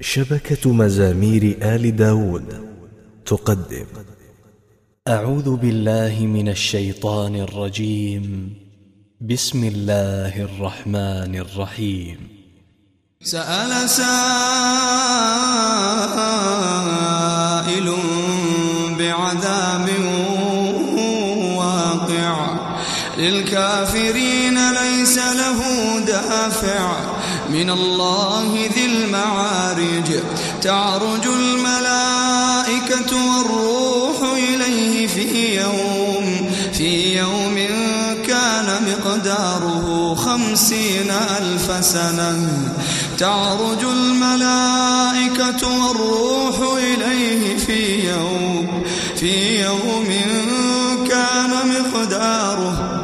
شبكة مزامير آل داود تقدم. أعوذ بالله من الشيطان الرجيم. بسم الله الرحمن الرحيم. سأل سائل بعذاب واقع. للكافرين ليس له دافع. من الله ذي المعارج. تعرج الملائكة والروح إليه في يوم في يوم كان مقداره خمسين ألف سنة. تعرج الملائكة والروح إليه في يوم في يوم كان مقداره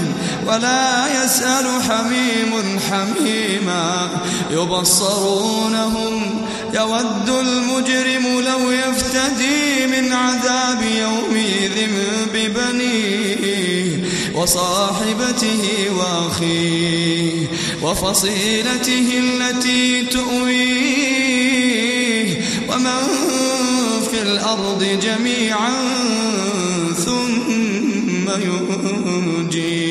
ولا يسأل حميم حميما يبصرونهم يود المجرم لو يفتدي من عذاب يومئذ ببنيه وصاحبته وأخيه وفصيلته التي تؤويه ومن في الأرض جميعا ثم ينجيه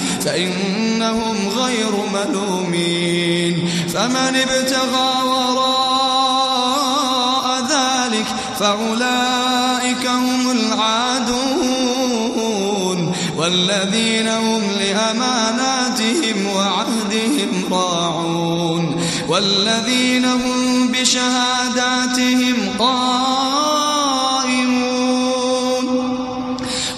فإنهم غير ملومين فمن ابتغى وراء ذلك فأولئك هم العادون والذين هم لأماناتهم وعهدهم راعون والذين هم بشهاداتهم قائمون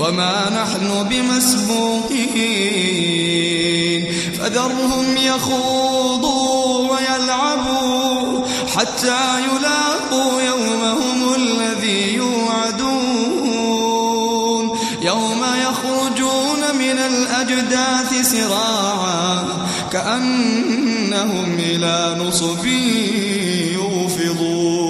وما نحن بمسبوقين. فذرهم يخوضوا ويلعبوا حتى يلاقوا يومهم الذي يوعدون. يوم يخرجون من الأجداث سراعا كأن إنهم إلى نصب يوفضون.